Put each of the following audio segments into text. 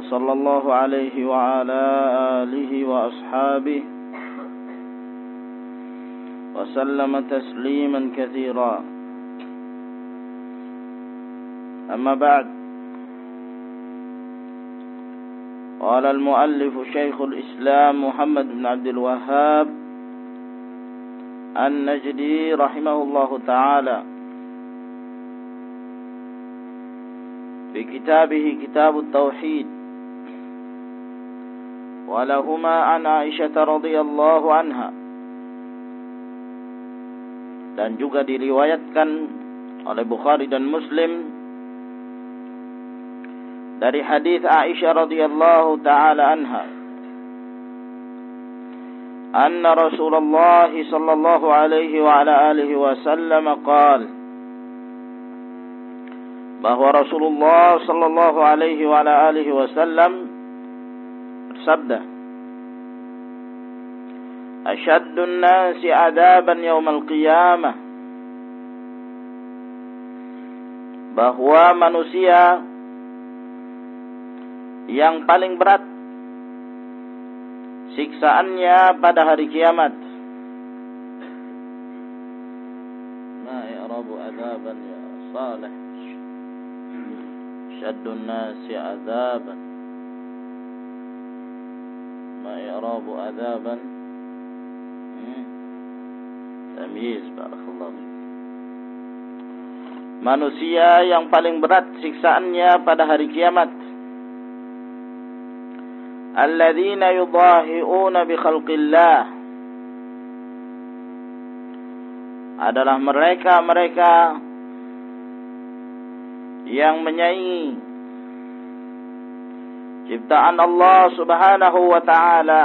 وصلى الله عليه وعلى آله وأصحابه وسلم تسليما كثيرا. أما بعد قال المؤلف شيخ الإسلام محمد بن عبد الوهاب النجدي رحمه الله تعالى في كتابه كتاب التوحيد. ولهما عن عائشة رضي الله عنها dan juga diriwayatkan oleh Bukhari dan Muslim dari hadis Aisyah radhiyallahu taala anha رسول الله صلى الله عليه وعلى آله وسلم قال bahwa Rasulullah sallallahu alaihi wa ala alihi wasallam bersabda Ashaddun nasi adaban yaumal qiyamah bahwa manusia yang paling berat siksaannya pada hari kiamat. Adaban ya salih. Nasi adaban. Ma i'rabu adaban. Tamyiz barakallahu Manusia yang paling berat siksaannya pada hari kiamat الذين يضاهئون بخلق الله adalah mereka-mereka yang menyaingi ciptaan Allah Subhanahu wa taala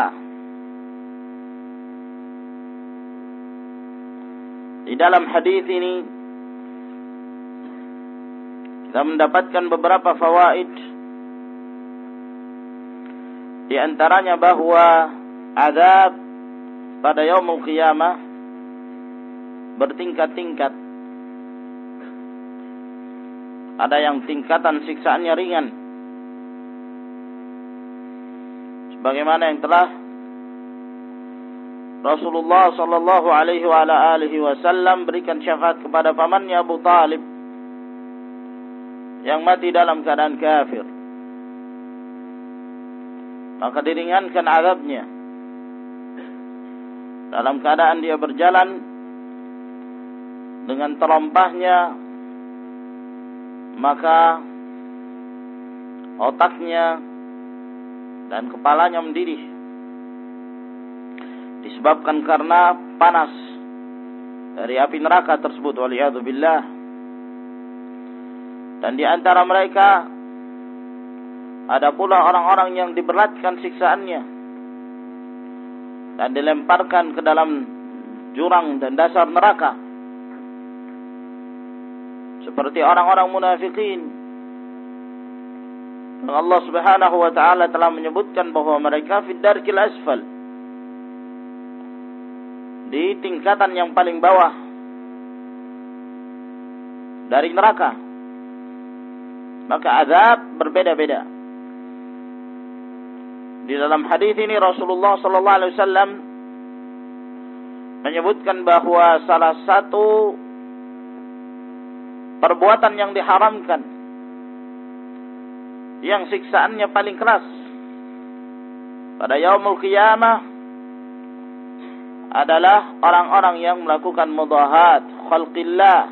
di dalam hadis ini kita mendapatkan beberapa fawaid di antaranya bahwa azab pada yaumul qiyamah bertingkat-tingkat. Ada yang tingkatan siksaannya ringan. Sebagaimana yang telah Rasulullah sallallahu alaihi wa ala alihi wasallam berikan syafaat kepada pamannya Abu Talib yang mati dalam keadaan kafir. Maka diringankan azabnya. Dalam keadaan dia berjalan dengan terompahnya maka otaknya dan kepalanya mendidih disebabkan karena panas dari api neraka tersebut waliyadzubillah dan di antara mereka ada pula orang-orang yang diberatkan siksaannya dan dilemparkan ke dalam jurang dan dasar neraka. Seperti orang-orang munafikin. Allah Subhanahu wa taala telah menyebutkan bahwa mereka fid darkil asfal. Di tingkatan yang paling bawah dari neraka. Maka azab berbeda-beda. Di dalam hadis ini Rasulullah sallallahu alaihi wasallam menyebutkan bahwa salah satu perbuatan yang diharamkan yang siksaannya paling keras. Pada yaumul qiyamah adalah orang-orang yang melakukan mudahat khalqillah.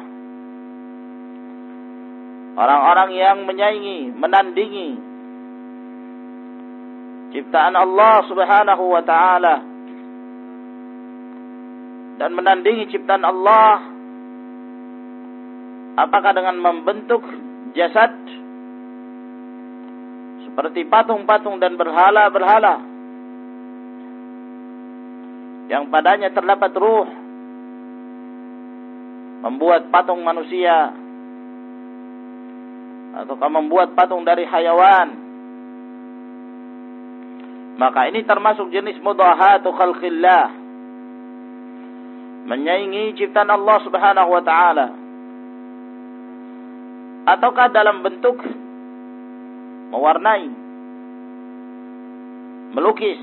Orang-orang yang menyaingi menandingi ciptaan Allah Subhanahu wa taala dan menandingi ciptaan Allah apakah dengan membentuk jasad seperti patung-patung dan berhala-berhala. Yang padanya terdapat ruh. Membuat patung manusia. Ataukah membuat patung dari hayawan. Maka ini termasuk jenis mudahatu khalqillah. Menyaingi ciptaan Allah Subhanahu wa taala. Ataukah dalam bentuk mewarnai melukis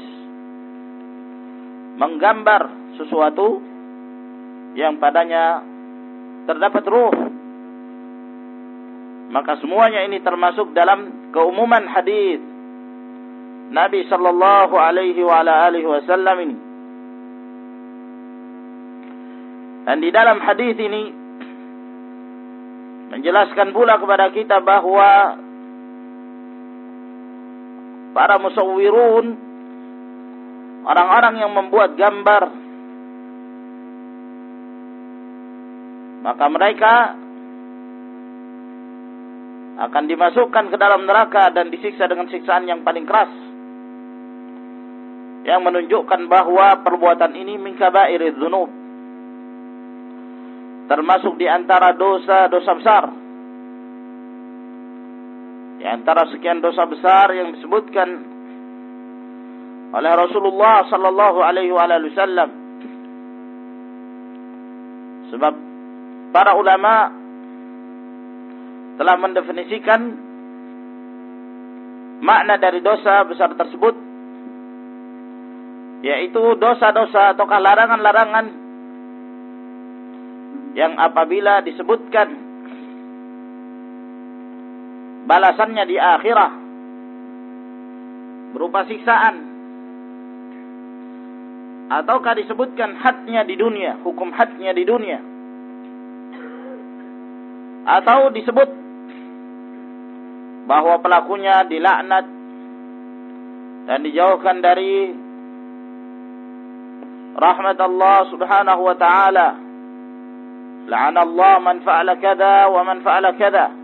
menggambar sesuatu yang padanya terdapat ruh. Maka semuanya ini termasuk dalam keumuman hadis Nabi sallallahu alaihi wa ala alihi wasallam ini. Dan di dalam hadis ini menjelaskan pula kepada kita bahwa para musawwirun. Orang-orang yang membuat gambar. Maka mereka akan dimasukkan ke dalam neraka dan disiksa dengan siksaan yang paling keras. Yang menunjukkan bahwa perbuatan ini min kaba'iriz dzunub termasuk di antara dosa-dosa besar di antara sekian dosa besar yang disebutkan oleh Rasulullah sallallahu alaihi wasallam. Sebab para ulama telah mendefinisikan makna dari dosa besar tersebut yaitu dosa-dosa atau larangan-larangan yang apabila disebutkan balasannya di akhirat berupa siksaan ataukah disebutkan hadnya di dunia, hukum hadnya di dunia. Atau disebut bahwa pelakunya dilaknat dan dijauhkan dari rahmat Allah Subhanahu wa taala. La'ana Allah man fa'ala kada wa man fa'ala kada.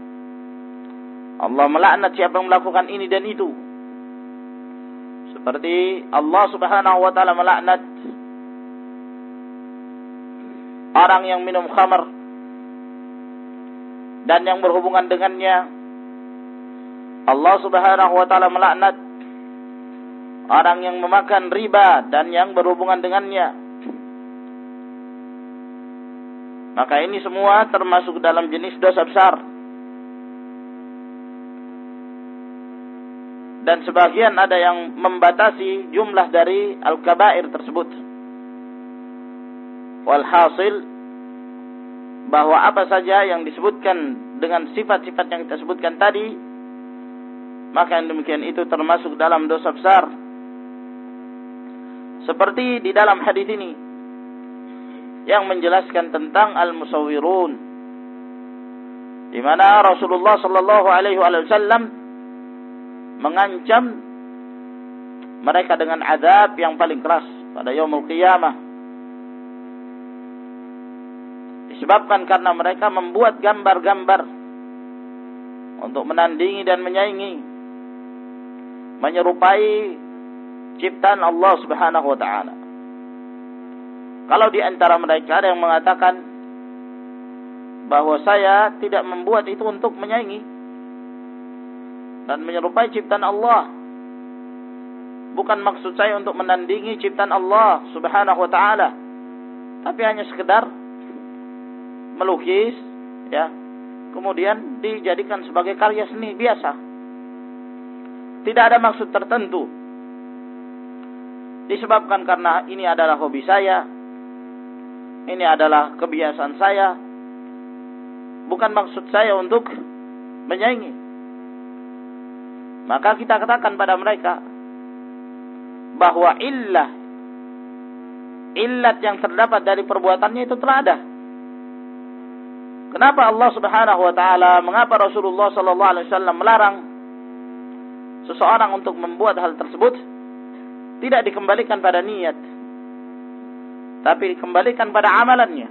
Allah melaknat siapa yang melakukan ini dan itu. Seperti Allah Subhanahu wa taala melaknat orang yang minum khamar dan yang berhubungan dengannya. Allah Subhanahu wa taala melaknat orang yang memakan riba dan yang berhubungan dengannya. Maka ini semua termasuk dalam jenis dosa besar dan sebagian ada yang membatasi jumlah dari al-kabair tersebut. Walhasil bahwa apa saja yang disebutkan dengan sifat-sifat yang kita sebutkan tadi maka yang demikian itu termasuk dalam dosa besar. Seperti di dalam hadis ini yang menjelaskan tentang al-musawwirun di mana Rasulullah sallallahu alaihi wasallam mengancam mereka dengan azab yang paling keras pada yaumul qiyamah Disebabkan karena mereka membuat gambar-gambar untuk menandingi dan menyaingi, menyerupai ciptaan Allah Subhanahu wa taala. Kalau di antara mereka ada yang mengatakan bahwa saya tidak membuat itu untuk menyaingi dan menyerupai ciptaan Allah. Bukan maksud saya untuk menandingi ciptaan Allah Subhanahu wa taala, tapi hanya sekedar melukis ya kemudian dijadikan sebagai karya seni biasa. Tidak ada maksud tertentu. Disebabkan karena ini adalah hobi saya ini adalah kebiasaan saya. Bukan maksud saya untuk menyaingi maka kita katakan pada mereka bahwa illah illat yang terdapat dari perbuatannya itu telah ada Kenapa Allah Subhanahu wa taala, mengapa Rasulullah sallallahu alaihi wasallam melarang seseorang untuk membuat hal tersebut? Tidak dikembalikan pada niat, tapi dikembalikan pada amalannya.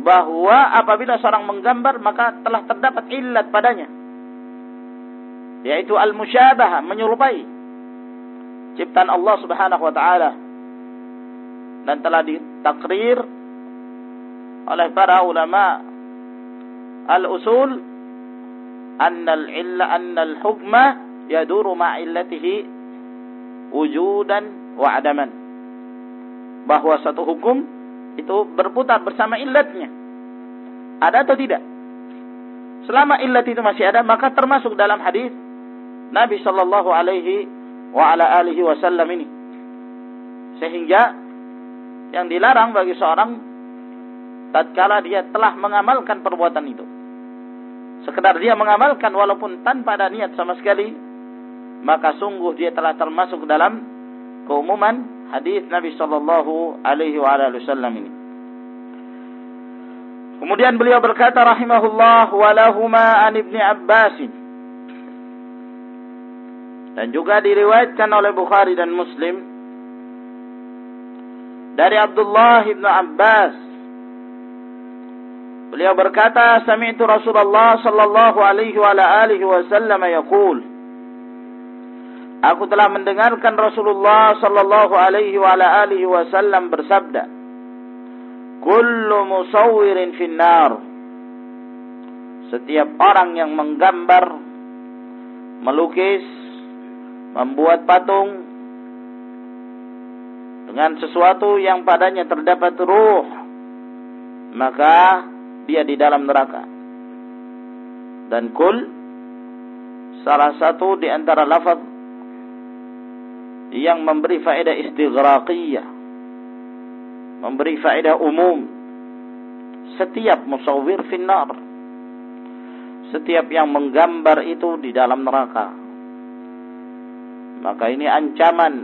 Bahwa apabila seorang menggambar maka telah terdapat illat padanya. Yaitu al-musyabah menyerupai ciptaan Allah Subhanahu wa taala. Dan telah ditakrir oleh para ulama al-usul anna al-illa anna al-hukma yaduru ma'illatihi wujudan wa adaman. Bahwa satu hukum itu berputar bersama illatnya. Ada atau tidak? Selama illat itu masih ada maka termasuk dalam hadis Nabi sallallahu alaihi wa ala alihi wasallam ini. Sehingga yang dilarang bagi seorang tatkala dia telah mengamalkan perbuatan itu. Sekedar dia mengamalkan walaupun tanpa ada niat sama sekali maka sungguh dia telah termasuk dalam keumuman hadis Nabi sallallahu alaihi wasallam ini. Kemudian beliau berkata rahimahullah walahuma an Ibni Abbas dan juga diriwayatkan oleh Bukhari dan Muslim dari Abdullah bin Abbas. Beliau berkata, "Sami'tu Rasulullah sallallahu alaihi wa alihi wasallam yaqul" Aku telah mendengarkan Rasulullah sallallahu alaihi wa alihi wasallam bersabda, "Kullu musawwirin finnar" Setiap orang yang menggambar, melukis, membuat patung dengan sesuatu yang padanya terdapat ruh, maka dia di dalam neraka. Dan kul salah satu di antara lafaz yang memberi faedah istighraqiyah memberi faedah umum setiap musawwir finnar setiap yang menggambar itu di dalam neraka maka ini ancaman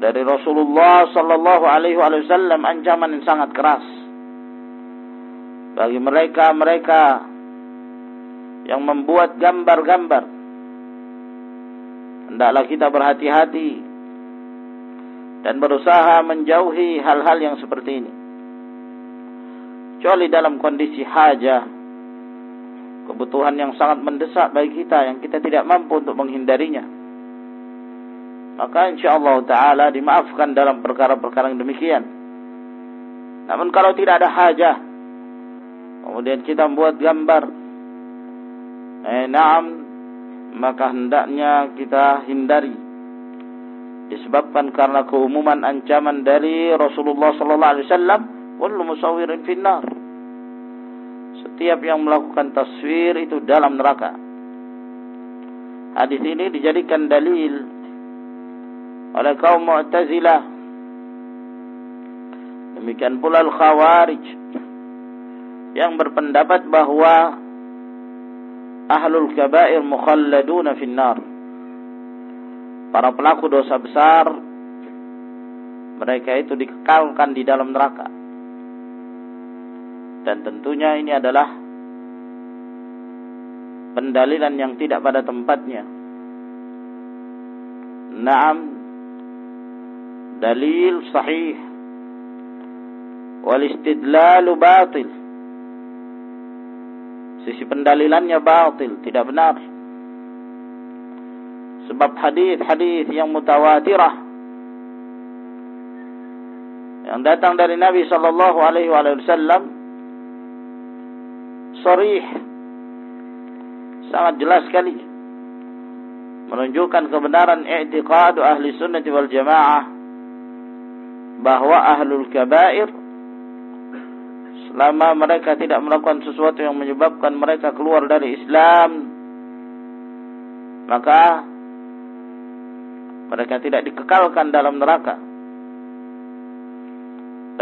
dari Rasulullah sallallahu alaihi wasallam ancaman yang sangat keras bagi mereka-mereka yang membuat gambar-gambar. Hendaklah kita berhati-hati dan berusaha menjauhi hal-hal yang seperti ini. Kecuali dalam kondisi hajah, kebutuhan yang sangat mendesak bagi kita yang kita tidak mampu untuk menghindarinya. Maka insya Allah Ta'ala dimaafkan dalam perkara-perkara yang demikian. Namun kalau tidak ada hajah, kemudian kita membuat gambar eh naam maka hendaknya kita hindari disebabkan karena keumuman ancaman dari Rasulullah sallallahu alaihi wasallam kullu musawwirin finnar setiap yang melakukan taswir itu dalam neraka hadis ini dijadikan dalil oleh kaum Mu'tazilah demikian pula al-Khawarij yang berpendapat bahwa ahlul kabair mukhalladuna finnar. Para pelaku dosa besar mereka itu dikekalkan di dalam neraka. Dan tentunya ini adalah pendalilan yang tidak pada tempatnya. Naam dalil sahih wal istidlalu batil Sisi pendalilannya batil, tidak benar. Sebab hadis-hadis yang mutawatirah yang datang dari Nabi sallallahu alaihi wasallam sharih sangat jelas sekali. Menunjukkan kebenaran i'tiqad ahli sunnah wal jamaah bahwa ahlul kabair selama mereka tidak melakukan sesuatu yang menyebabkan mereka keluar dari Islam maka mereka tidak dikekalkan dalam neraka.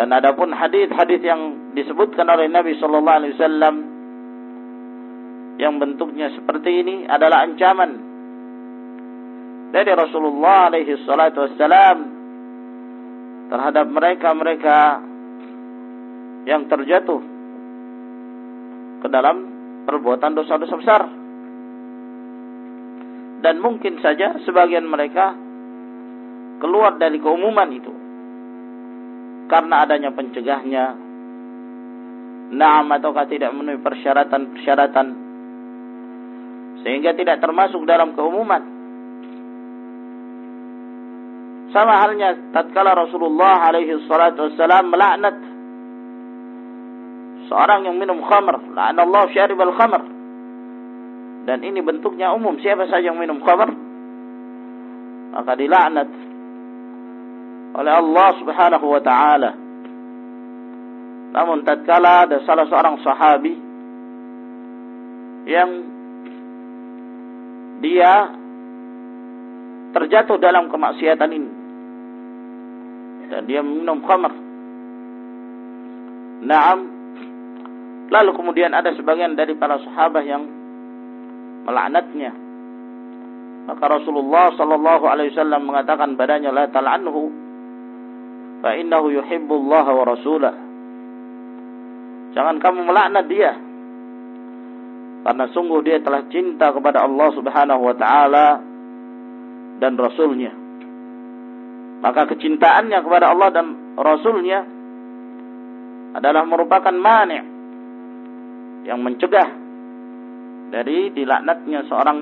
Dan adapun hadis-hadis yang disebutkan oleh Nabi sallallahu alaihi wasallam yang bentuknya seperti ini adalah ancaman dari Rasulullah alaihi salatu wassalam terhadap mereka-mereka yang terjatuh ke dalam perbuatan dosa-dosa besar. Dan mungkin saja sebagian mereka keluar dari keumuman itu karena adanya pencegahnya naam ataukah tidak memenuhi persyaratan-persyaratan Sehingga tidak termasuk dalam keumuman. Sama halnya tatkala Rasulullah alaihi salatu wassalam melaknat seorang yang minum khamr, la'anallahu syaribal khamr. Dan ini bentuknya umum, siapa saja yang minum khamr maka dilaknat oleh Allah Subhanahu wa taala. Namun tatkala ada salah seorang sahabi yang dia terjatuh dalam kemaksiatan ini dan dia minum khamr. Naam. Lalu kemudian ada sebagian dari para sahabat yang melaknatnya. Maka Rasulullah sallallahu alaihi wasallam mengatakan padanya la tal'anhu fa innahu yuhibbu wa rasulah. Jangan kamu melaknat dia. Karena sungguh dia telah cinta kepada Allah Subhanahu wa taala dan rasulnya maka kecintaannya kepada Allah dan Rasulnya adalah merupakan mani yang mencegah dari dilaknatnya seorang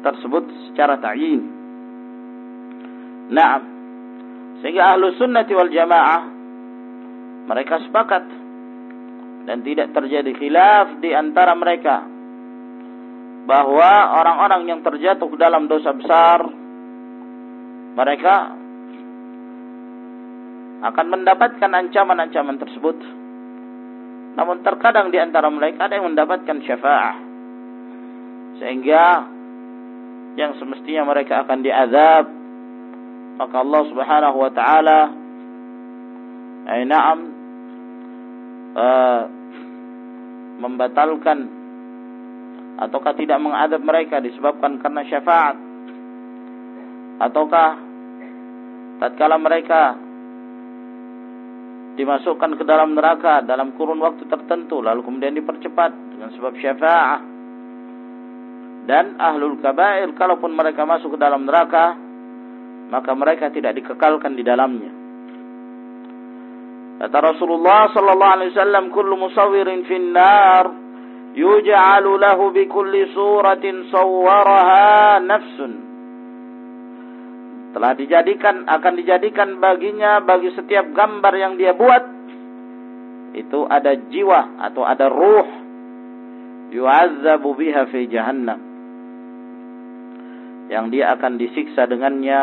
tersebut secara ta'yin. Naam. Sehingga ahlu sunnati wal jamaah mereka sepakat dan tidak terjadi khilaf di antara mereka bahwa orang-orang yang terjatuh dalam dosa besar mereka akan mendapatkan ancaman-ancaman tersebut. Namun terkadang di antara mereka ada yang mendapatkan syafaah. Sehingga yang semestinya mereka akan diazab. Maka Allah subhanahu wa ta'ala ay na'am uh, membatalkan ataukah tidak mengadab mereka disebabkan karena syafaat? Ataukah tatkala mereka dimasukkan ke dalam neraka dalam kurun waktu tertentu lalu kemudian dipercepat dengan sebab syafaat? Dan ahlul kabair kalaupun mereka masuk ke dalam neraka maka mereka tidak dikekalkan di dalamnya kata Rasulullah sallallahu alaihi wasallam kullu musawwirin fin nar yuj'alu lahu bi kulli suratin sawwaraha nafsun. Telah dijadikan akan dijadikan baginya bagi setiap gambar yang dia buat itu ada jiwa atau ada ruh yu'azzabu biha fi jahannam. Yang dia akan disiksa dengannya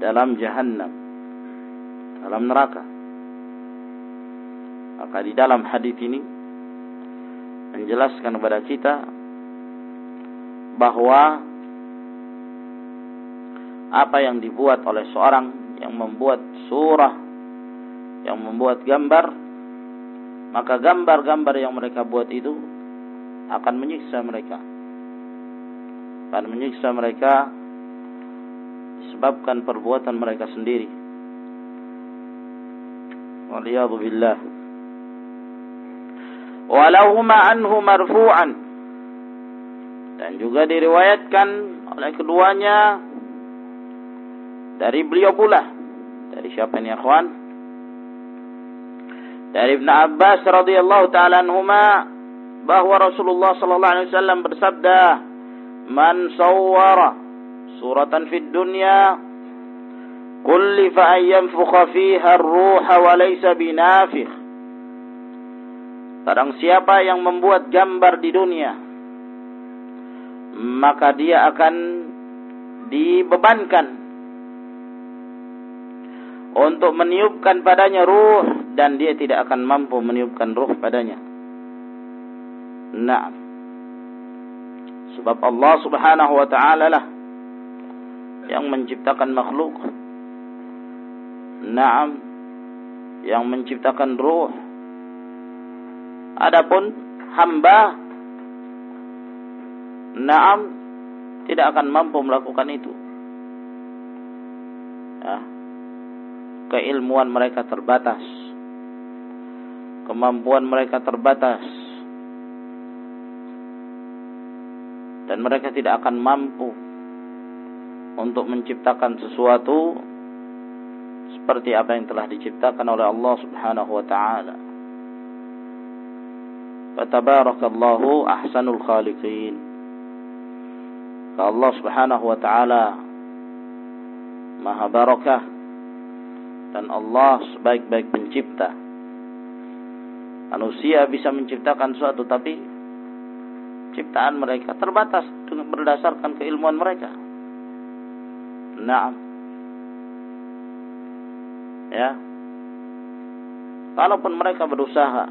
dalam jahannam dalam neraka. Maka di dalam hadis ini menjelaskan kepada kita bahwa apa yang dibuat oleh seorang yang membuat surah yang membuat gambar maka gambar-gambar yang mereka buat itu akan menyiksa mereka. Akan menyiksa mereka disebabkan perbuatan mereka sendiri waliyadu billah walahuma anhu marfu'an dan juga diriwayatkan oleh keduanya dari beliau pula. Dari siapa ini akhwan? Dari Ibn Abbas radhiyallahu taala anhuma bahwa Rasulullah sallallahu alaihi wasallam bersabda, "Man sawwara suratan fid dunya an yanfukha fiha ar-ruha wa laysa binafikh." Barang siapa yang membuat gambar di dunia, maka dia akan dibebankan untuk meniupkan padanya ruh dan dia tidak akan mampu meniupkan ruh padanya. Nah, sebab Allah Subhanahu wa taala lah yang menciptakan makhluk. Naam, yang menciptakan ruh. Adapun hamba Naam tidak akan mampu melakukan itu. Ya, keilmuan mereka terbatas. Kemampuan mereka terbatas. Dan mereka tidak akan mampu untuk menciptakan sesuatu seperti apa yang telah diciptakan oleh Allah Subhanahu wa taala. Fatabarakallahu ahsanul khaliqin. Allah Subhanahu wa taala Maha barakah dan Allah sebaik-baik pencipta. Manusia bisa menciptakan sesuatu tapi ciptaan mereka terbatas dengan berdasarkan keilmuan mereka. Naam. Ya. Kalaupun mereka berusaha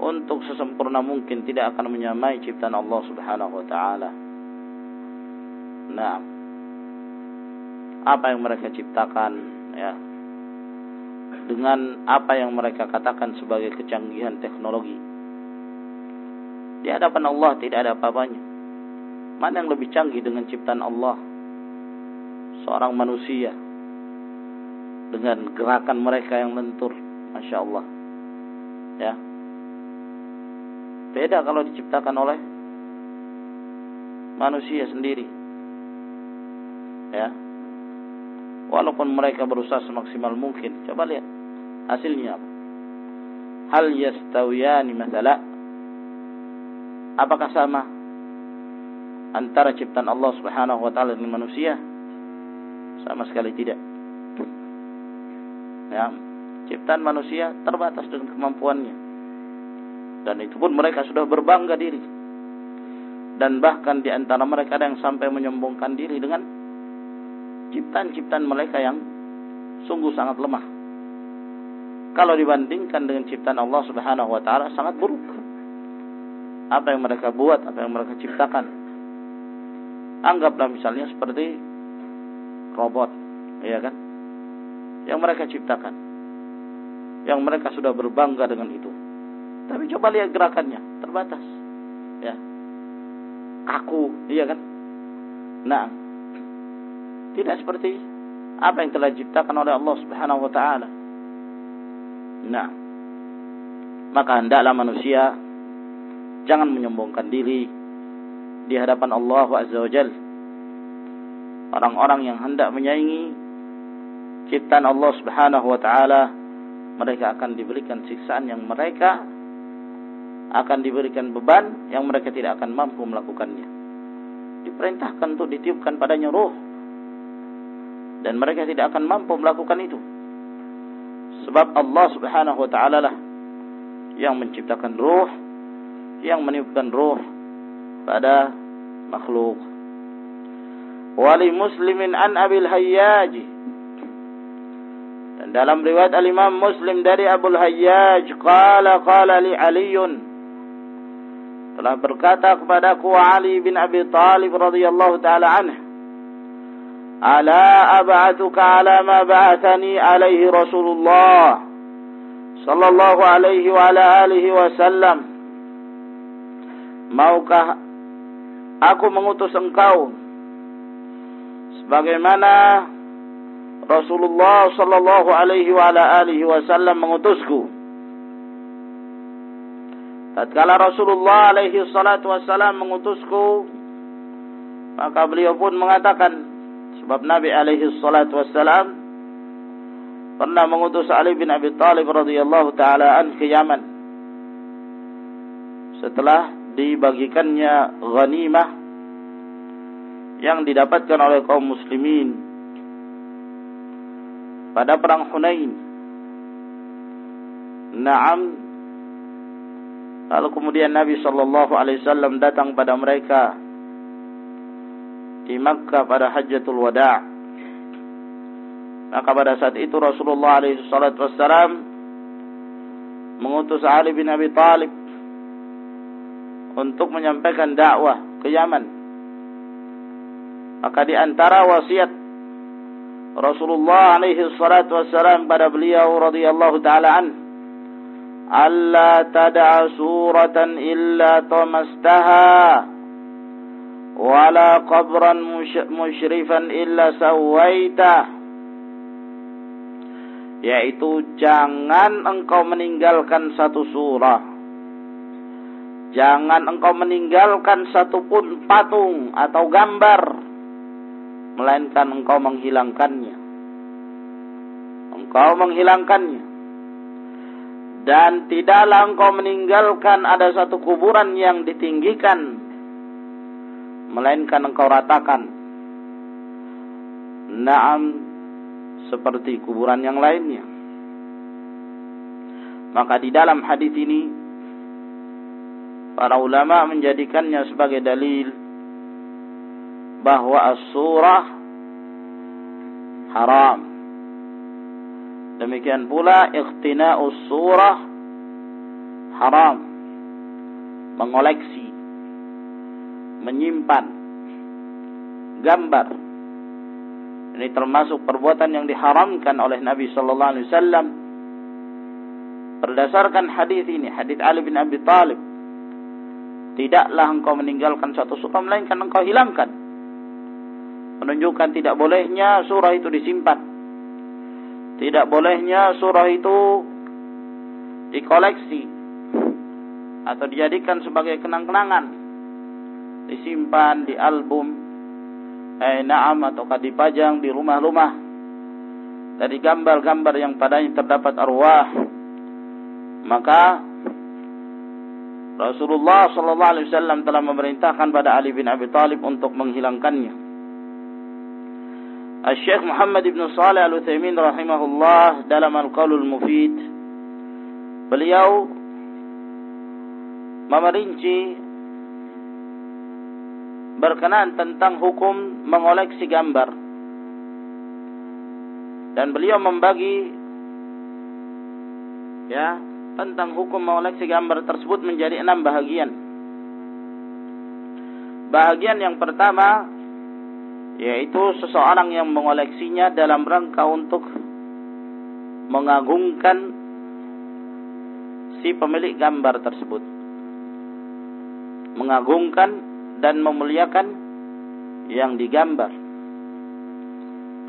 untuk sesempurna mungkin tidak akan menyamai ciptaan Allah Subhanahu wa taala. Nah, apa yang mereka ciptakan ya dengan apa yang mereka katakan sebagai kecanggihan teknologi. Di hadapan Allah tidak ada apa-apanya. Mana yang lebih canggih dengan ciptaan Allah? Seorang manusia dengan gerakan mereka yang lentur, masya Allah. Ya, Beda kalau diciptakan oleh manusia sendiri. Ya. Walaupun mereka berusaha semaksimal mungkin. Coba lihat hasilnya. Hal yastawiyani mathala. Apakah sama antara ciptaan Allah Subhanahu wa taala dengan manusia? Sama sekali tidak. Ya, ciptaan manusia terbatas dengan kemampuannya. Dan itu pun mereka sudah berbangga diri. Dan bahkan di antara mereka ada yang sampai menyombongkan diri dengan ciptaan-ciptaan mereka yang sungguh sangat lemah. Kalau dibandingkan dengan ciptaan Allah Subhanahu wa taala sangat buruk. Apa yang mereka buat, apa yang mereka ciptakan. Anggaplah misalnya seperti robot, ya kan? Yang mereka ciptakan. Yang mereka sudah berbangga dengan itu tapi coba lihat gerakannya, terbatas. Ya. Kaku, iya kan? Nah, tidak seperti apa yang telah diciptakan oleh Allah Subhanahu wa taala. Nah, maka hendaklah manusia jangan menyombongkan diri di hadapan Allah Azza wa. Orang-orang yang hendak menyaingi ciptaan Allah Subhanahu wa taala, mereka akan diberikan siksaan yang mereka akan diberikan beban yang mereka tidak akan mampu melakukannya. Diperintahkan untuk ditiupkan padanya roh. Dan mereka tidak akan mampu melakukan itu. Sebab Allah subhanahu wa ta'ala lah yang menciptakan roh, yang meniupkan roh pada makhluk. Wali muslimin an abil hayyaji. Dalam riwayat al-imam muslim dari Abul Hayyaj, Qala qala li aliyun. Telah berkata kepadaku Ali bin Abi Talib radhiyallahu taala anhu Ala ab'atuka ala ma ba'athani alaihi Rasulullah sallallahu alaihi wa ala alihi wasallam Maukah aku mengutus engkau? Sebagaimana Rasulullah sallallahu alaihi wa ala alihi wasallam mengutusku Tatkala Rasulullah alaihi salatu wassalam mengutusku, maka beliau pun mengatakan, sebab Nabi alaihi salatu wassalam pernah mengutus Ali bin Abi Thalib radhiyallahu taala an ke Yaman. Setelah dibagikannya ghanimah yang didapatkan oleh kaum muslimin pada perang Hunain. Naam Lalu kemudian Nabi Shallallahu Alaihi Wasallam datang pada mereka di Makkah pada Hajjatul Wada. Maka pada saat itu Rasulullah Alaihi Wasallam mengutus Ali bin Abi Talib untuk menyampaikan dakwah ke Yaman. Maka di antara wasiat Rasulullah alaihi salatu wassalam pada beliau radhiyallahu taala an. Alla tada'a suratan illa tamastaha. Wala qabran musyrifan illa sawaita. Yaitu jangan engkau meninggalkan satu surah. Jangan engkau meninggalkan satupun patung atau gambar melainkan engkau menghilangkannya. Engkau menghilangkannya. Dan tidaklah engkau meninggalkan ada satu kuburan yang ditinggikan melainkan engkau ratakan. Naam seperti kuburan yang lainnya. Maka di dalam hadis ini para ulama menjadikannya sebagai dalil bahwa as-surah haram. Demikian pula ikhtina'us surah haram. Mengoleksi, menyimpan gambar. Ini termasuk perbuatan yang diharamkan oleh Nabi sallallahu alaihi wasallam berdasarkan hadis ini, hadis Ali bin Abi Thalib. Tidaklah engkau meninggalkan satu surah melainkan engkau hilangkan menunjukkan tidak bolehnya surah itu disimpan. Tidak bolehnya surah itu dikoleksi atau dijadikan sebagai kenang-kenangan. Disimpan di album, eh naam ataukah dipajang di rumah-rumah dari gambar-gambar yang padanya terdapat arwah. Maka Rasulullah sallallahu alaihi wasallam telah memerintahkan pada Ali bin Abi Thalib untuk menghilangkannya. Syekh Muhammad Ibn Salih Al-Uthaymin rahimahullah dalam Al-Qawlul Mufid. Beliau memerinci berkenaan tentang hukum mengoleksi gambar. Dan beliau membagi ya tentang hukum mengoleksi gambar tersebut menjadi enam bahagian. Bahagian yang pertama yaitu seseorang yang mengoleksinya dalam rangka untuk mengagungkan si pemilik gambar tersebut. Mengagungkan dan memuliakan yang digambar.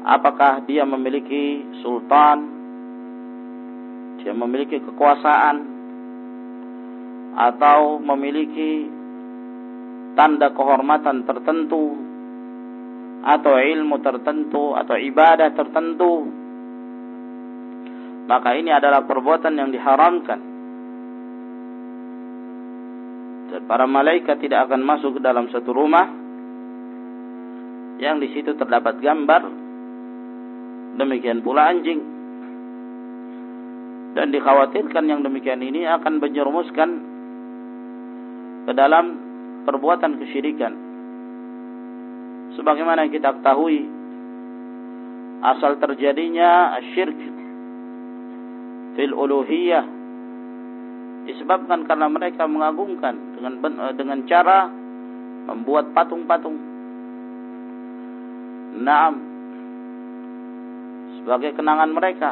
Apakah dia memiliki sultan? Dia memiliki kekuasaan? Atau memiliki tanda kehormatan tertentu atau ilmu tertentu atau ibadah tertentu maka ini adalah perbuatan yang diharamkan. Dan para malaikat tidak akan masuk ke dalam satu rumah yang di situ terdapat gambar. Demikian pula anjing. Dan dikhawatirkan yang demikian ini akan menjerumuskan ke dalam perbuatan kesyirikan sebagaimana yang kita ketahui asal terjadinya syirik fil uluhiyah disebabkan karena mereka mengagungkan dengan dengan cara membuat patung-patung. Naam. Sebagai kenangan mereka.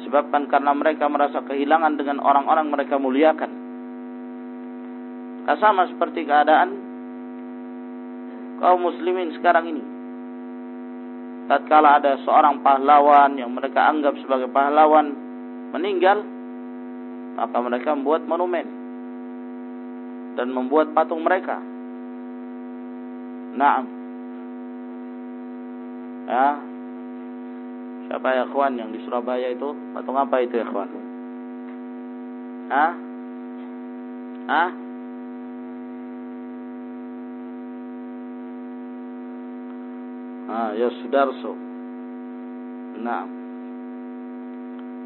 Disebabkan karena mereka merasa kehilangan dengan orang-orang mereka muliakan. Sama seperti keadaan kaum muslimin sekarang ini. Tatkala ada seorang pahlawan yang mereka anggap sebagai pahlawan meninggal, maka mereka membuat monumen dan membuat patung mereka. Naam. Ya. Siapa ya kawan yang di Surabaya itu? Patung apa itu ya kawan? Hah? Hah? Ah, ya Sudarso. Nah.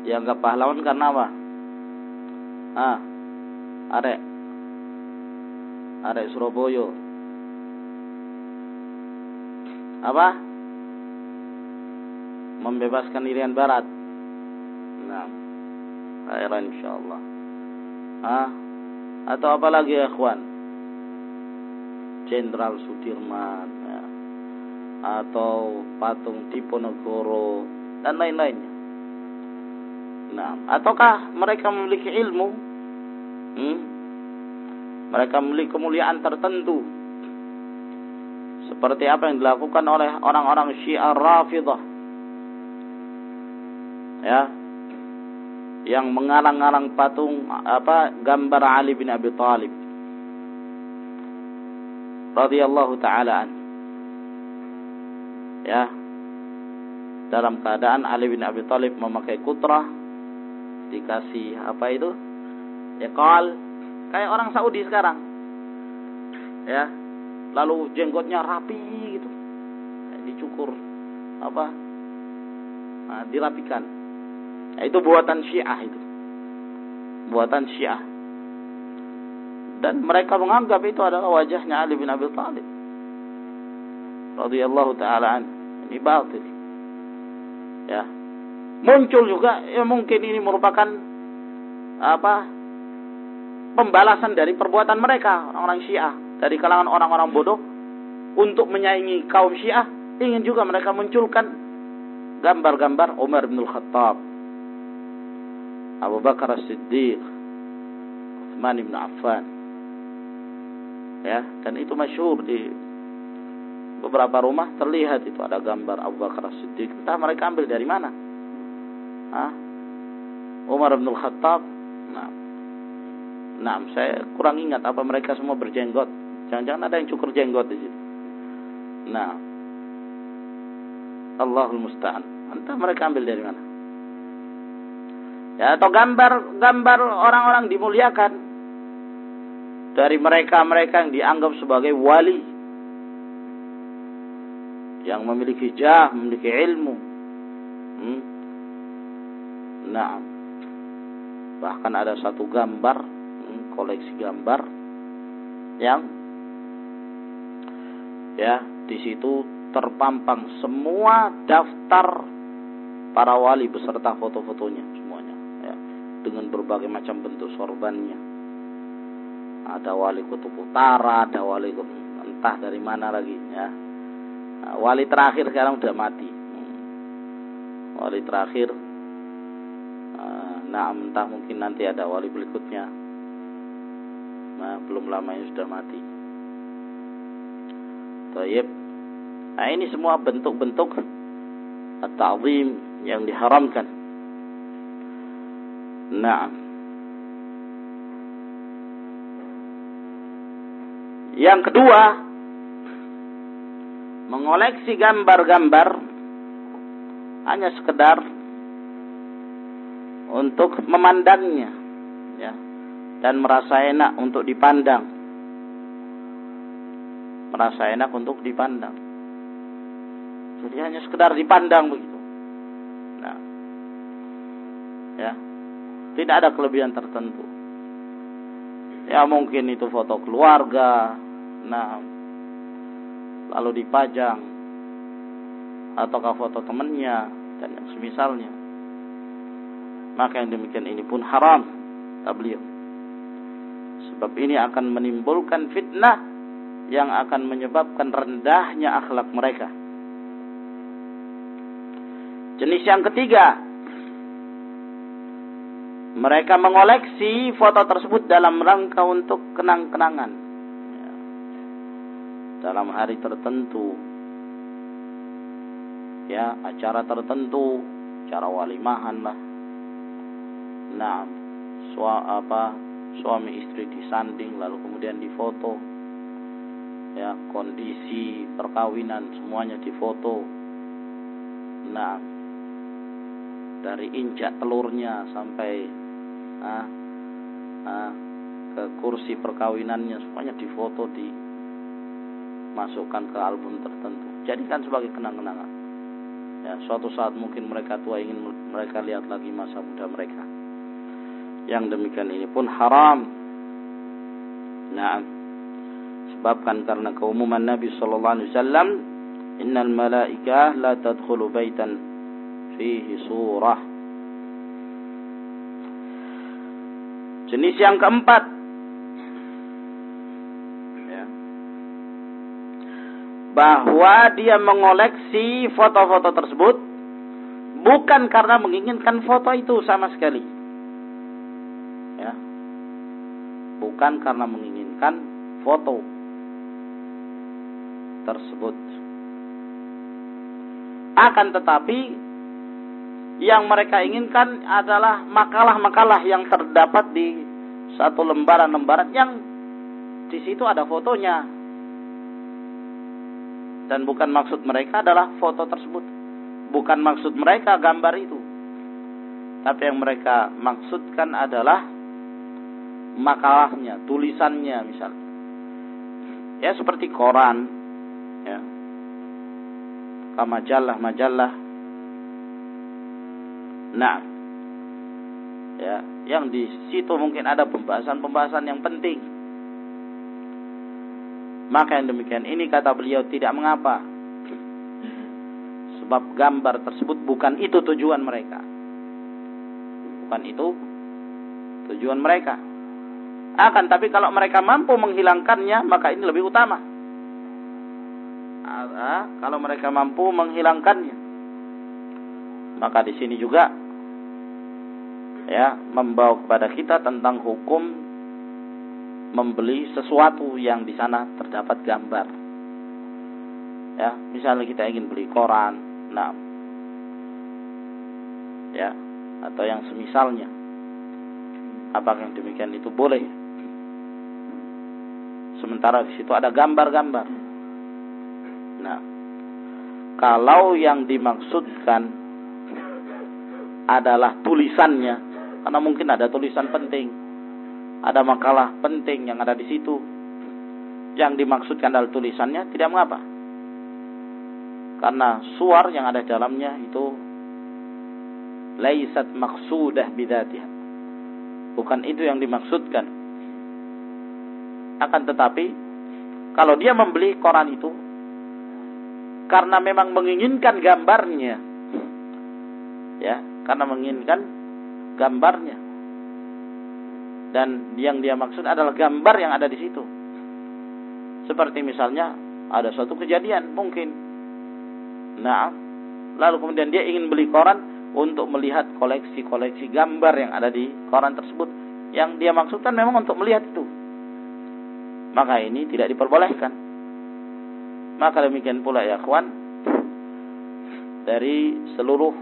Yang pahlawan karena apa? Ah. Arek. Arek Surabaya. Apa? Membebaskan Irian Barat. Nah. Khairan insyaallah. Ah. Atau apa lagi ya, kawan? Jenderal Sudirman atau patung Diponegoro dan lain-lainnya. Nah, ataukah mereka memiliki ilmu? Hmm? Mereka memiliki kemuliaan tertentu. Seperti apa yang dilakukan oleh orang-orang Syiah Rafidah. Ya. Yang mengarang-arang patung apa gambar Ali bin Abi Thalib radhiyallahu taala ya. Dalam keadaan Ali bin Abi Thalib memakai kutrah dikasih apa itu? Ya kal kayak orang Saudi sekarang. Ya. Lalu jenggotnya rapi gitu. Dicukur apa? Nah, dirapikan. Nah, itu buatan Syiah itu. Buatan Syiah. Dan mereka menganggap itu adalah wajahnya Ali bin Abi Thalib. Radhiyallahu taala ini batil. Ya. Muncul juga ya mungkin ini merupakan apa pembalasan dari perbuatan mereka orang-orang Syiah. Dari kalangan orang-orang bodoh untuk menyaingi kaum Syiah ingin juga mereka munculkan gambar-gambar Umar bin Khattab Abu Bakar As-Siddiq Uthman bin Affan. Ya dan itu masyhur di beberapa rumah terlihat itu ada gambar Abu Bakar As-Siddiq. Entah mereka ambil dari mana. Hah? Umar bin Khattab nah. Nah saya kurang ingat apa mereka semua berjenggot. Jangan-jangan ada yang cukur jenggot di situ. Nah. Allahul Musta'an. Entah mereka ambil dari mana. Ya atau gambar-gambar orang-orang dimuliakan. Dari mereka-mereka yang dianggap sebagai wali yang memiliki jah, memiliki ilmu. Hmm? Nah, bahkan ada satu gambar, hmm, koleksi gambar yang ya di situ terpampang semua daftar para wali beserta foto-fotonya semuanya ya dengan berbagai macam bentuk sorbannya ada wali kutub utara ada wali kutub entah dari mana lagi ya nah, wali terakhir sekarang udah mati. Hmm. wali terakhir. Uh, nah entah mungkin nanti ada wali berikutnya. Nah belum lama ini sudah mati. Tayyib nah ini semua bentuk-bentuk at-ta'zim yang diharamkan. Nah. Yang kedua, mengoleksi gambar-gambar hanya sekedar untuk memandangnya ya dan merasa enak untuk dipandang. Merasa enak untuk dipandang. Jadi hanya sekedar dipandang begitu. Nah. Ya. Tidak ada kelebihan tertentu. Ya mungkin itu foto keluarga, Nah, lalu dipajang ataukah foto temannya dan yang semisalnya. Maka yang demikian ini pun haram tabliğ. Sebab ini akan menimbulkan fitnah yang akan menyebabkan rendahnya akhlak mereka. Jenis yang ketiga, mereka mengoleksi foto tersebut dalam rangka untuk kenang-kenangan dalam hari tertentu. Ya acara tertentu cara walimahan lah. Nah sua, apa suami istri disanding lalu kemudian difoto. Ya kondisi perkawinan semuanya difoto. Nah dari injak telurnya sampai ah, ah, ke kursi perkawinannya semuanya difoto di masukkan ke album tertentu. Jadikan sebagai kenang-kenangan. Ya, suatu saat mungkin mereka tua ingin mereka lihat lagi masa muda mereka. Yang demikian ini pun haram. Nah, sebabkan karena keumuman Nabi sallallahu alaihi wasallam, "Innal malaikah la tadkhulu baitan fihi surah." Jenis yang keempat, bahwa dia mengoleksi foto-foto tersebut bukan karena menginginkan foto itu sama sekali. Ya. Bukan karena menginginkan foto tersebut. Akan tetapi yang mereka inginkan adalah makalah-makalah yang terdapat di satu lembaran-lembaran yang di situ ada fotonya dan bukan maksud mereka adalah foto tersebut. Bukan maksud mereka gambar itu. Tapi yang mereka maksudkan adalah makalahnya, tulisannya misalnya. Ya seperti koran, ya. Majalah-majalah. Nah, ya, yang di situ mungkin ada pembahasan-pembahasan yang penting. Maka yang demikian ini kata beliau tidak mengapa. Sebab gambar tersebut bukan itu tujuan mereka. Bukan itu tujuan mereka. Akan tapi kalau mereka mampu menghilangkannya, maka ini lebih utama. Ah, kalau mereka mampu menghilangkannya, maka di sini juga ya membawa kepada kita tentang hukum membeli sesuatu yang di sana terdapat gambar. Ya, misalnya kita ingin beli koran, nah, ya, atau yang semisalnya. Apakah yang demikian itu boleh? Sementara di situ ada gambar-gambar. Nah, kalau yang dimaksudkan adalah tulisannya, karena mungkin ada tulisan penting, ada makalah penting yang ada di situ. Yang dimaksudkan adalah tulisannya, tidak mengapa. Karena suar yang ada di dalamnya itu laisat maksudah bidatiha. Bukan itu yang dimaksudkan. Akan tetapi kalau dia membeli koran itu karena memang menginginkan gambarnya ya, karena menginginkan gambarnya. Dan yang dia maksud adalah gambar yang ada di situ. Seperti misalnya ada suatu kejadian mungkin. Nah, lalu kemudian dia ingin beli koran untuk melihat koleksi-koleksi gambar yang ada di koran tersebut. Yang dia maksudkan memang untuk melihat itu. Maka ini tidak diperbolehkan. Maka demikian pula ya kawan dari seluruh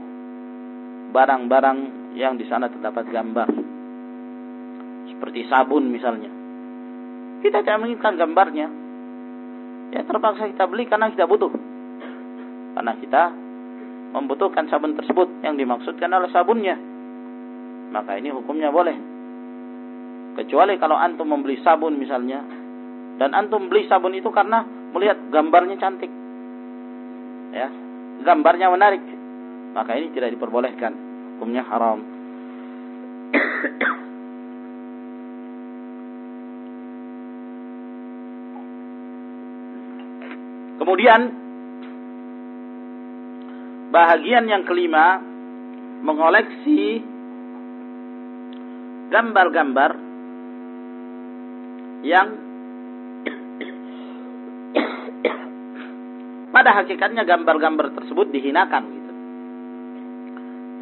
barang-barang yang di sana terdapat gambar. Seperti sabun misalnya. Kita tidak menginginkan gambarnya. Ya terpaksa kita beli karena kita butuh. Karena kita membutuhkan sabun tersebut yang dimaksudkan oleh sabunnya. Maka ini hukumnya boleh. Kecuali kalau antum membeli sabun misalnya. Dan antum beli sabun itu karena melihat gambarnya cantik. Ya, gambarnya menarik. Maka ini tidak diperbolehkan hukumnya haram. Kemudian bahagian yang kelima mengoleksi gambar-gambar yang pada hakikatnya gambar-gambar tersebut dihinakan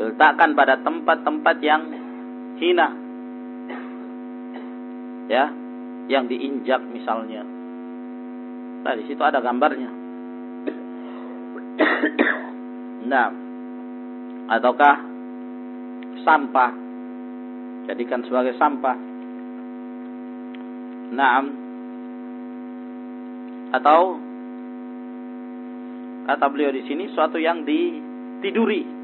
diletakkan pada tempat-tempat yang hina. Ya yang diinjak misalnya nah di situ ada gambarnya. Nah ataukah sampah? Jadikan sebagai sampah. Nah atau kata beliau di sini suatu yang ditiduri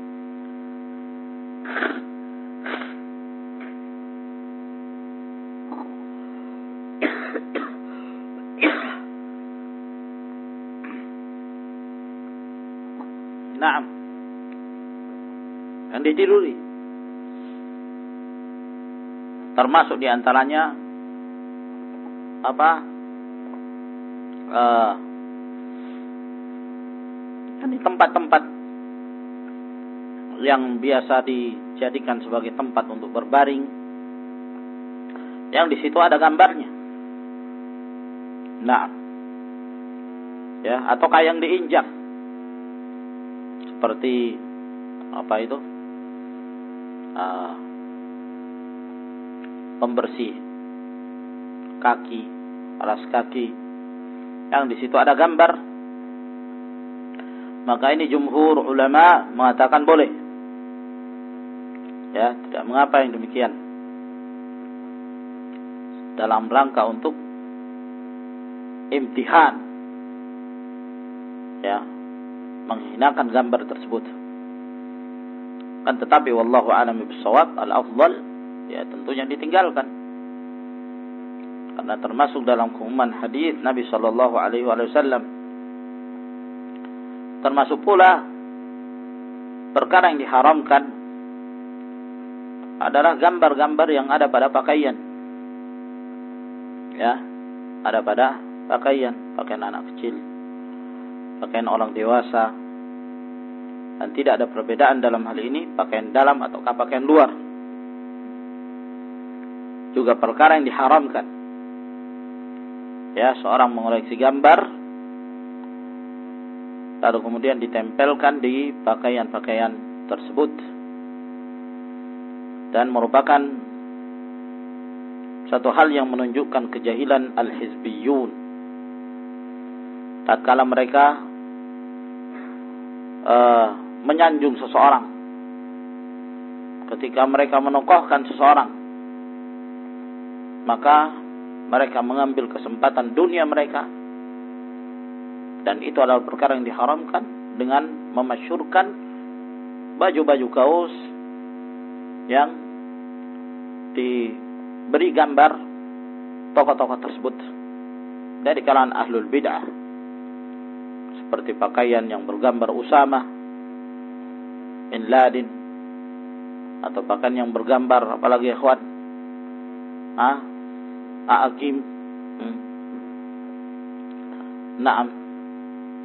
Naam. Yang ditiduri. Termasuk di antaranya apa? Uh, di tempat-tempat yang biasa dijadikan sebagai tempat untuk berbaring, yang di situ ada gambarnya. Nah, ya, ataukah yang diinjak, seperti apa itu, uh, pembersih kaki, alas kaki, yang di situ ada gambar. Maka ini jumhur ulama mengatakan boleh. Ya tidak mengapa yang demikian. Dalam rangka untuk imtihan. Ya menghinakan gambar tersebut kan tetapi wallahu a'lam bissawab al-afdal ya tentunya ditinggalkan. Karena termasuk dalam keumuman hadis Nabi sallallahu alaihi wasallam. Termasuk pula perkara yang diharamkan adalah gambar-gambar yang ada pada pakaian. Ya ada pada pakaian pakaian anak kecil pakaian orang dewasa dan tidak ada perbedaan dalam hal ini pakaian dalam atau pakaian luar. Juga perkara yang diharamkan. Ya seorang mengoleksi gambar lalu kemudian ditempelkan di pakaian-pakaian tersebut. Dan merupakan satu hal yang menunjukkan kejahilan al-hizbiyun. Tatkala mereka uh, menyanjung seseorang. Ketika mereka menokohkan seseorang maka mereka mengambil kesempatan dunia mereka. Dan itu adalah perkara yang diharamkan dengan memasyurkan baju-baju kaos yang diberi gambar tokoh-tokoh tersebut dari kalangan ahlul bid'ah. Seperti pakaian yang bergambar Usama bin Laden atau pakaian yang bergambar apalagi ikhwan. Ah Aakim. Hmm. Naam.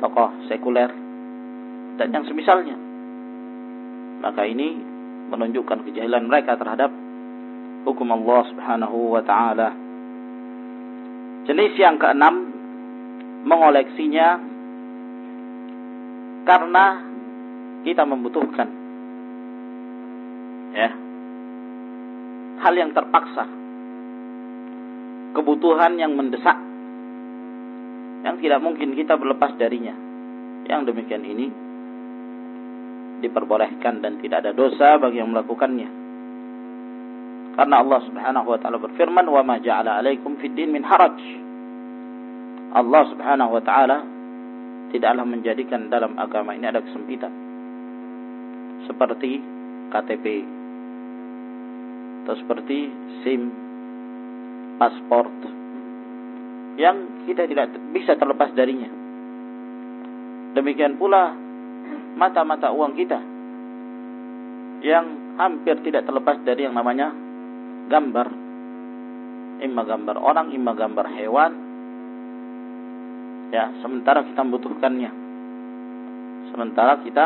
Tokoh sekuler. Dan yang semisalnya. Maka ini menunjukkan kejahilan mereka terhadap hukum Allah Subhanahu wa taala. Jenis yang keenam mengoleksinya karena kita membutuhkan. Ya. Hal yang terpaksa. Kebutuhan yang mendesak. Yang tidak mungkin kita berlepas darinya. Yang demikian ini diperbolehkan dan tidak ada dosa bagi yang melakukannya. Karena Allah Subhanahu wa taala berfirman wa ma ja'ala 'alaikum fid din min haraj. Allah Subhanahu wa taala tidaklah menjadikan dalam agama ini ada kesempitan. Seperti KTP atau seperti SIM, paspor yang kita tidak bisa terlepas darinya. Demikian pula mata-mata uang kita yang hampir tidak terlepas dari yang namanya gambar. Imma gambar orang, imma gambar hewan, ya sementara kita membutuhkannya sementara kita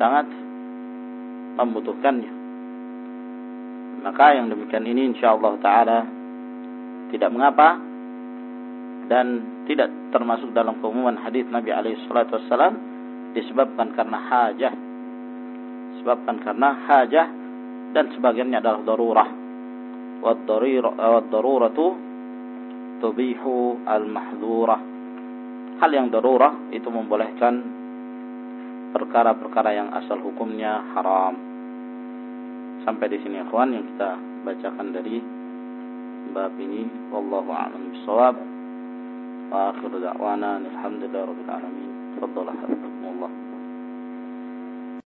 sangat membutuhkannya. Maka yang demikian ini insyaallah taala tidak mengapa dan tidak termasuk dalam keumuman hadis Nabi alaihi salatu wasallam disebabkan karena hajah. Disebabkan karena hajah dan sebagiannya adalah darurah. Wa daruratu tubihu al-mahdhurah. Hal yang darurah itu membolehkan perkara-perkara yang asal hukumnya haram. Sampai di sini ikhwan yang kita bacakan dari bab ini wallahu a'lam bissawab. Wa akhiru da'wana alhamdulillahi rabbil alamin. Tafadhal.